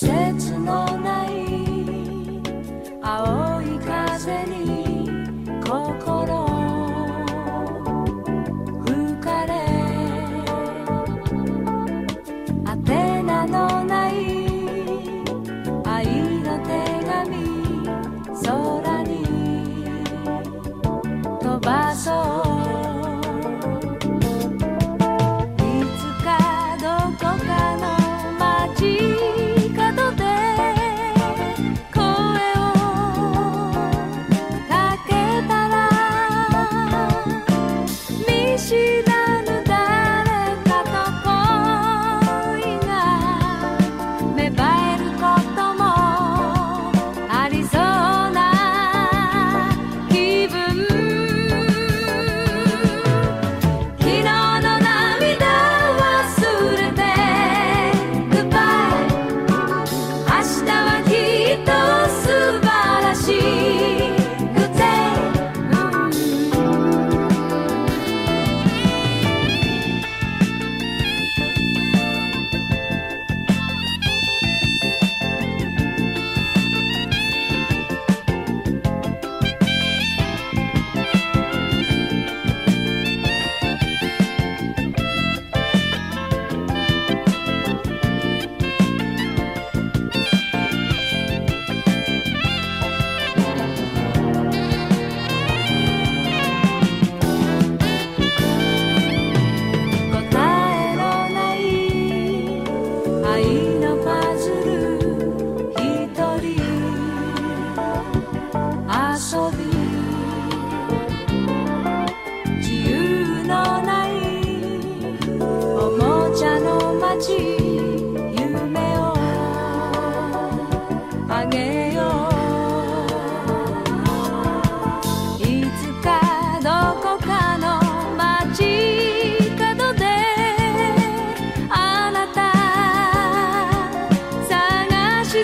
said to know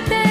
today.